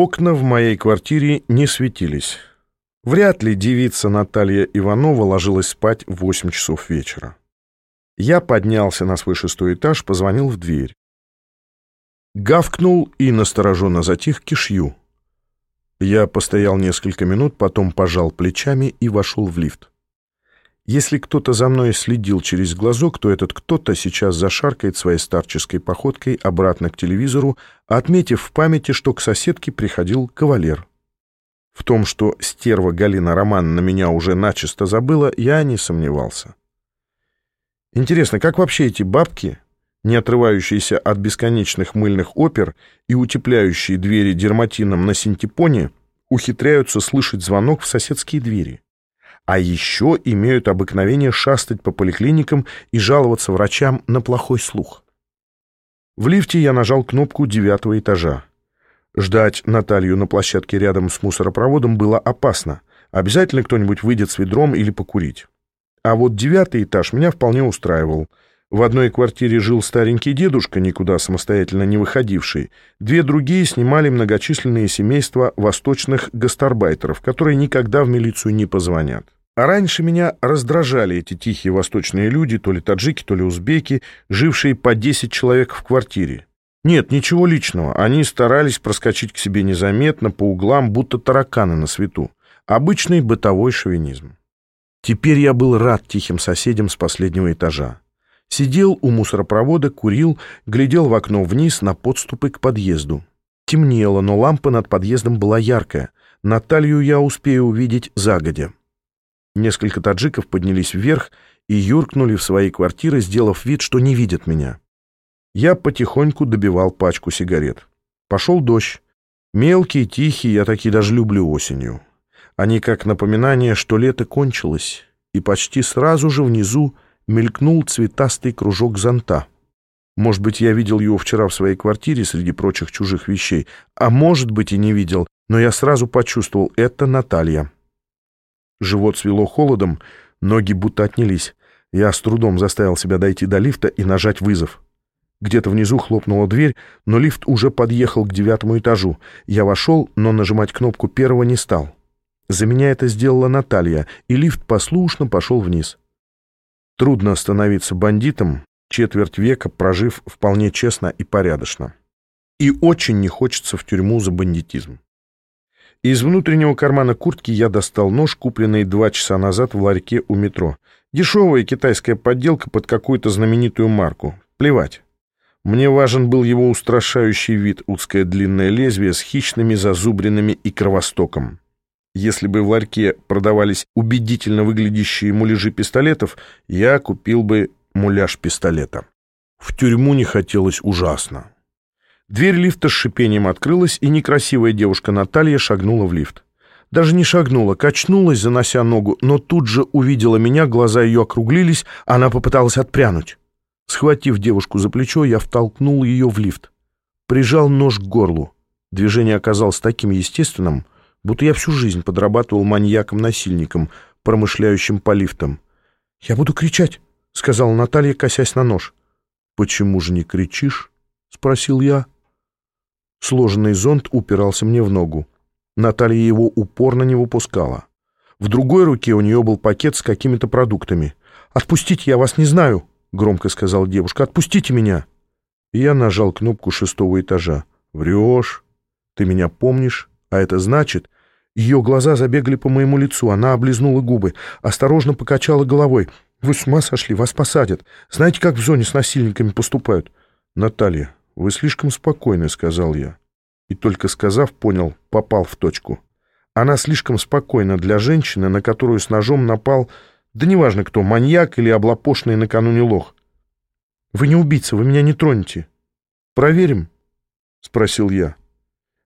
Окна в моей квартире не светились. Вряд ли девица Наталья Иванова ложилась спать в 8 часов вечера. Я поднялся на свой шестой этаж, позвонил в дверь. Гавкнул и настороженно затих кишью. Я постоял несколько минут, потом пожал плечами и вошел в лифт. Если кто-то за мной следил через глазок, то этот кто-то сейчас зашаркает своей старческой походкой обратно к телевизору, отметив в памяти, что к соседке приходил кавалер. В том, что стерва Галина Роман на меня уже начисто забыла, я не сомневался. Интересно, как вообще эти бабки, не отрывающиеся от бесконечных мыльных опер и утепляющие двери дерматином на синтепоне, ухитряются слышать звонок в соседские двери? А еще имеют обыкновение шастать по поликлиникам и жаловаться врачам на плохой слух. В лифте я нажал кнопку девятого этажа. Ждать Наталью на площадке рядом с мусоропроводом было опасно. Обязательно кто-нибудь выйдет с ведром или покурить. А вот девятый этаж меня вполне устраивал. В одной квартире жил старенький дедушка, никуда самостоятельно не выходивший. Две другие снимали многочисленные семейства восточных гастарбайтеров, которые никогда в милицию не позвонят. А раньше меня раздражали эти тихие восточные люди, то ли таджики, то ли узбеки, жившие по 10 человек в квартире. Нет, ничего личного. Они старались проскочить к себе незаметно, по углам, будто тараканы на свету. Обычный бытовой шовинизм. Теперь я был рад тихим соседям с последнего этажа. Сидел у мусоропровода, курил, глядел в окно вниз на подступы к подъезду. Темнело, но лампа над подъездом была яркая. Наталью я успею увидеть загодя. Несколько таджиков поднялись вверх и юркнули в свои квартиры, сделав вид, что не видят меня. Я потихоньку добивал пачку сигарет. Пошел дождь. Мелкий, тихий, я таки даже люблю осенью. Они как напоминание, что лето кончилось, и почти сразу же внизу мелькнул цветастый кружок зонта. Может быть, я видел его вчера в своей квартире среди прочих чужих вещей, а может быть и не видел, но я сразу почувствовал — это Наталья. Живот свело холодом, ноги будто отнялись. Я с трудом заставил себя дойти до лифта и нажать вызов. Где-то внизу хлопнула дверь, но лифт уже подъехал к девятому этажу. Я вошел, но нажимать кнопку первого не стал. За меня это сделала Наталья, и лифт послушно пошел вниз. Трудно становиться бандитом, четверть века прожив вполне честно и порядочно. И очень не хочется в тюрьму за бандитизм. Из внутреннего кармана куртки я достал нож, купленный два часа назад в ларьке у метро. Дешевая китайская подделка под какую-то знаменитую марку. Плевать. Мне важен был его устрашающий вид, узкое длинное лезвие с хищными зазубринами и кровостоком. Если бы в ларьке продавались убедительно выглядящие муляжи пистолетов, я купил бы муляж пистолета. В тюрьму не хотелось ужасно. Дверь лифта с шипением открылась, и некрасивая девушка Наталья шагнула в лифт. Даже не шагнула, качнулась, занося ногу, но тут же увидела меня, глаза ее округлились, она попыталась отпрянуть. Схватив девушку за плечо, я втолкнул ее в лифт. Прижал нож к горлу. Движение оказалось таким естественным, будто я всю жизнь подрабатывал маньяком-насильником, промышляющим по лифтам. «Я буду кричать», — сказала Наталья, косясь на нож. «Почему же не кричишь?» — спросил я. Сложенный зонт упирался мне в ногу. Наталья его упорно не выпускала. В другой руке у нее был пакет с какими-то продуктами. «Отпустите, я вас не знаю», — громко сказала девушка. «Отпустите меня». я нажал кнопку шестого этажа. «Врешь. Ты меня помнишь, а это значит...» Ее глаза забегали по моему лицу, она облизнула губы, осторожно покачала головой. «Вы с ума сошли, вас посадят. Знаете, как в зоне с насильниками поступают?» «Наталья, «Вы слишком спокойны», — сказал я. И только сказав, понял, попал в точку. Она слишком спокойна для женщины, на которую с ножом напал, да неважно кто, маньяк или облапошный накануне лох. «Вы не убийца, вы меня не тронете». «Проверим?» — спросил я.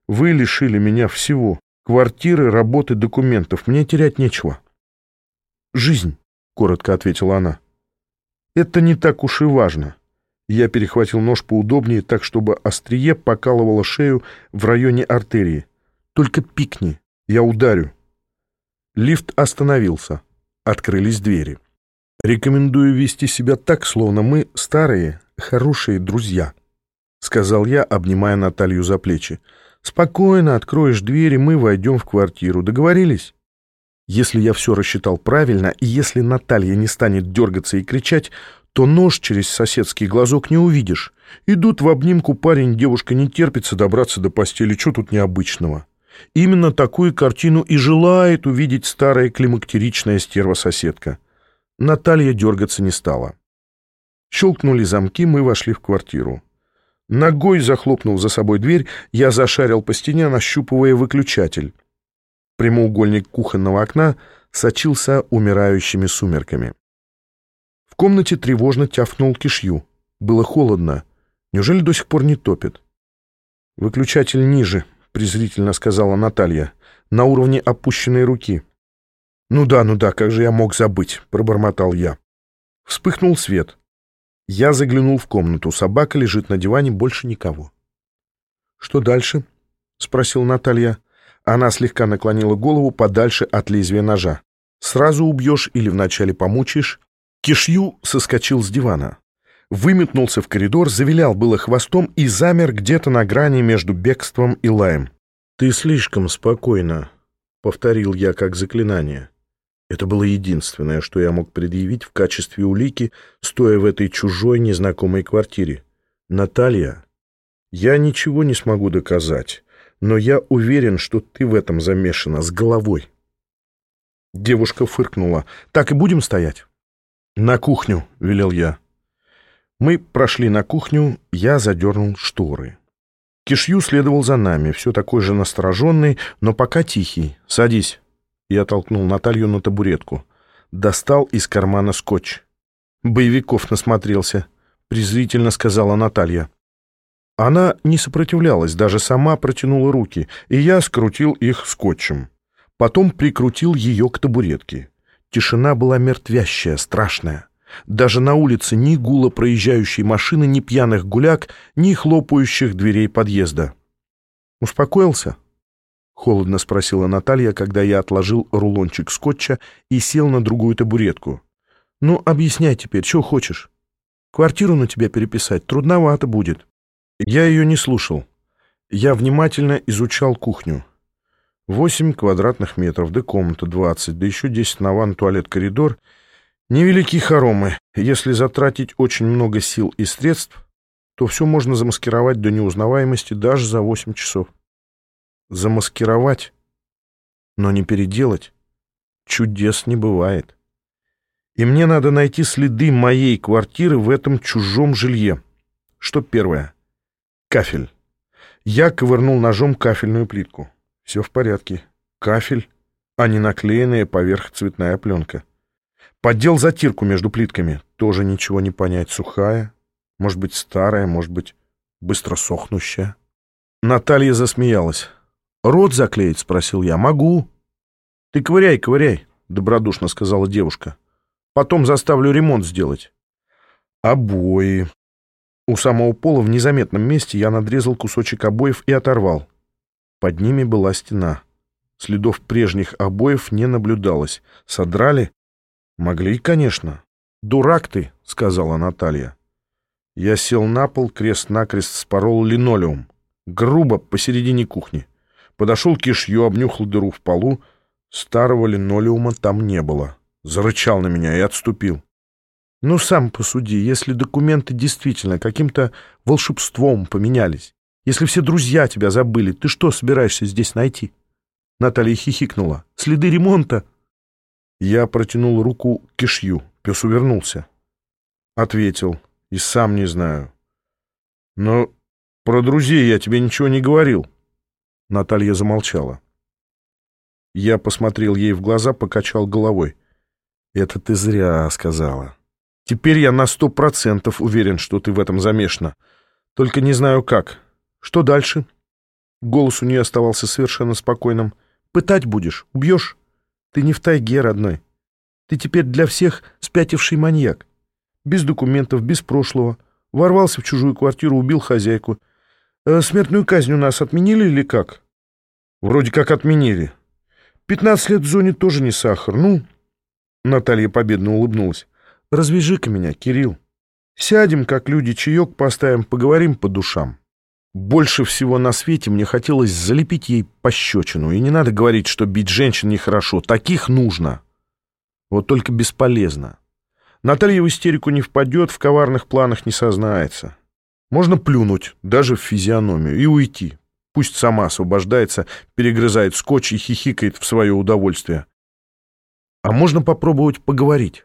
«Вы лишили меня всего. Квартиры, работы, документов. Мне терять нечего». «Жизнь», — коротко ответила она. «Это не так уж и важно». Я перехватил нож поудобнее, так, чтобы острие покалывало шею в районе артерии. «Только пикни, я ударю». Лифт остановился. Открылись двери. «Рекомендую вести себя так, словно мы старые, хорошие друзья», — сказал я, обнимая Наталью за плечи. Спокойно откроешь дверь, и мы войдем в квартиру. Договорились? Если я все рассчитал правильно, и если Наталья не станет дергаться и кричать, то нож через соседский глазок не увидишь. Идут в обнимку парень, девушка не терпится добраться до постели. Что тут необычного? Именно такую картину и желает увидеть старая климактеричная стерва-соседка. Наталья дергаться не стала. Щелкнули замки, мы вошли в квартиру. Ногой захлопнул за собой дверь, я зашарил по стене, нащупывая выключатель. Прямоугольник кухонного окна сочился умирающими сумерками. В комнате тревожно тяфнул кишью. Было холодно. Неужели до сих пор не топит? «Выключатель ниже», — презрительно сказала Наталья, — «на уровне опущенной руки». «Ну да, ну да, как же я мог забыть», — пробормотал я. Вспыхнул свет. Я заглянул в комнату. Собака лежит на диване, больше никого. «Что дальше?» — спросила Наталья. Она слегка наклонила голову подальше от лезвия ножа. «Сразу убьешь или вначале помучаешь?» Кишью соскочил с дивана. Выметнулся в коридор, завилял было хвостом и замер где-то на грани между бегством и лаем. «Ты слишком спокойно», — повторил я как заклинание. Это было единственное, что я мог предъявить в качестве улики, стоя в этой чужой незнакомой квартире. «Наталья, я ничего не смогу доказать, но я уверен, что ты в этом замешана с головой». Девушка фыркнула. «Так и будем стоять?» «На кухню», — велел я. Мы прошли на кухню, я задернул шторы. Кишью следовал за нами, все такой же настороженный, но пока тихий. «Садись». Я толкнул Наталью на табуретку. Достал из кармана скотч. «Боевиков насмотрелся», — презрительно сказала Наталья. Она не сопротивлялась, даже сама протянула руки, и я скрутил их скотчем. Потом прикрутил ее к табуретке. Тишина была мертвящая, страшная. Даже на улице ни гула проезжающей машины, ни пьяных гуляк, ни хлопающих дверей подъезда. «Успокоился?» — холодно спросила Наталья, когда я отложил рулончик скотча и сел на другую табуретку. «Ну, объясняй теперь, что хочешь? Квартиру на тебя переписать трудновато будет». Я ее не слушал. Я внимательно изучал кухню. Восемь квадратных метров, да комната двадцать, да еще десять на ванну, туалет, коридор. Невеликие хоромы. Если затратить очень много сил и средств, то все можно замаскировать до неузнаваемости даже за восемь часов замаскировать, но не переделать. Чудес не бывает. И мне надо найти следы моей квартиры в этом чужом жилье. Что первое? Кафель. Я ковырнул ножом кафельную плитку. Все в порядке. Кафель, а не наклеенная поверх цветная пленка. Поддел затирку между плитками. Тоже ничего не понять. Сухая, может быть, старая, может быть, быстро сохнущая. Наталья засмеялась. «Рот заклеить?» — спросил я. «Могу». «Ты ковыряй, ковыряй», — добродушно сказала девушка. «Потом заставлю ремонт сделать». «Обои». У самого пола в незаметном месте я надрезал кусочек обоев и оторвал. Под ними была стена. Следов прежних обоев не наблюдалось. Содрали? Могли, конечно. «Дурак ты», — сказала Наталья. Я сел на пол, крест-накрест спорол линолеум. Грубо, посередине кухни. Подошел кишью, обнюхал дыру в полу. Старого линолеума там не было. Зарычал на меня и отступил. Ну, сам посуди, если документы действительно каким-то волшебством поменялись, если все друзья тебя забыли, ты что собираешься здесь найти? Наталья хихикнула. Следы ремонта? Я протянул руку к кишью. Пес увернулся. Ответил. И сам не знаю. Но про друзей я тебе ничего не говорил. Наталья замолчала. Я посмотрел ей в глаза, покачал головой. «Это ты зря сказала. Теперь я на сто процентов уверен, что ты в этом замешана. Только не знаю как. Что дальше?» Голос у нее оставался совершенно спокойным. «Пытать будешь? Убьешь? Ты не в тайге, родной. Ты теперь для всех спятивший маньяк. Без документов, без прошлого. Ворвался в чужую квартиру, убил хозяйку. Э, смертную казнь у нас отменили или как?» Вроде как отменили. Пятнадцать лет в зоне тоже не сахар. Ну, Наталья победно улыбнулась. Развяжи-ка меня, Кирилл. Сядем, как люди, чаек поставим, поговорим по душам. Больше всего на свете мне хотелось залепить ей пощечину. И не надо говорить, что бить женщин нехорошо. Таких нужно. Вот только бесполезно. Наталья в истерику не впадет, в коварных планах не сознается. Можно плюнуть, даже в физиономию, и уйти. Пусть сама освобождается, перегрызает скотч и хихикает в свое удовольствие. А можно попробовать поговорить.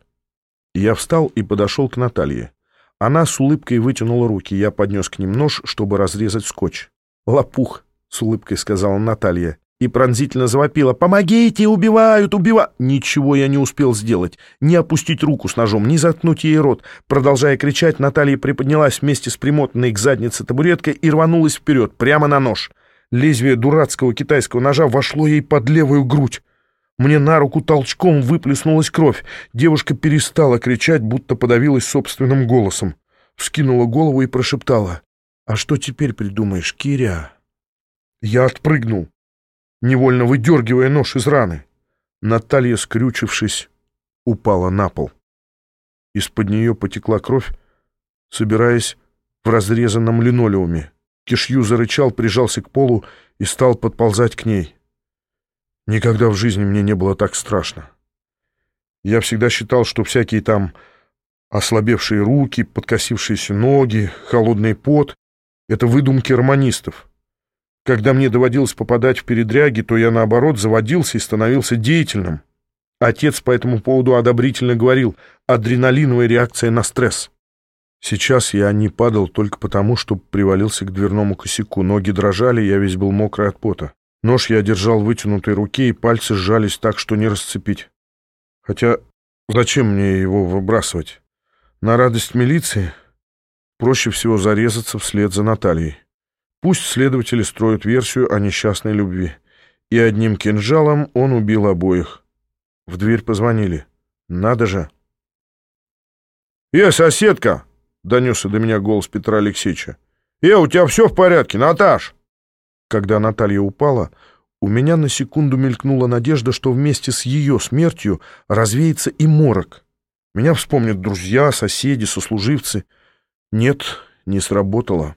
Я встал и подошел к Наталье. Она с улыбкой вытянула руки, я поднес к ним нож, чтобы разрезать скотч. «Лопух», — с улыбкой сказала Наталья и пронзительно завопила «Помогите! Убивают! Убивают!» Ничего я не успел сделать. Ни опустить руку с ножом, ни заткнуть ей рот. Продолжая кричать, Наталья приподнялась вместе с примотанной к заднице табуреткой и рванулась вперед, прямо на нож. Лезвие дурацкого китайского ножа вошло ей под левую грудь. Мне на руку толчком выплеснулась кровь. Девушка перестала кричать, будто подавилась собственным голосом. Вскинула голову и прошептала. «А что теперь придумаешь, Киря?» Я отпрыгнул невольно выдергивая нож из раны. Наталья, скрючившись, упала на пол. Из-под нее потекла кровь, собираясь в разрезанном линолеуме. Кишью зарычал, прижался к полу и стал подползать к ней. Никогда в жизни мне не было так страшно. Я всегда считал, что всякие там ослабевшие руки, подкосившиеся ноги, холодный пот — это выдумки романистов. Когда мне доводилось попадать в передряги, то я, наоборот, заводился и становился деятельным. Отец по этому поводу одобрительно говорил «адреналиновая реакция на стресс». Сейчас я не падал только потому, что привалился к дверному косяку. Ноги дрожали, я весь был мокрый от пота. Нож я держал в вытянутой руке, и пальцы сжались так, что не расцепить. Хотя зачем мне его выбрасывать? На радость милиции проще всего зарезаться вслед за Натальей. Пусть следователи строят версию о несчастной любви. И одним кинжалом он убил обоих. В дверь позвонили. Надо же. «Э, соседка!» — донесся до меня голос Петра Алексеевича. «Э, у тебя все в порядке, Наташ?» Когда Наталья упала, у меня на секунду мелькнула надежда, что вместе с ее смертью развеется и морок. Меня вспомнят друзья, соседи, сослуживцы. Нет, не сработало.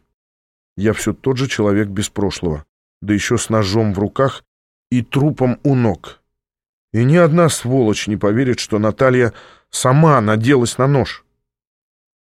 Я все тот же человек без прошлого, да еще с ножом в руках и трупом у ног. И ни одна сволочь не поверит, что Наталья сама наделась на нож.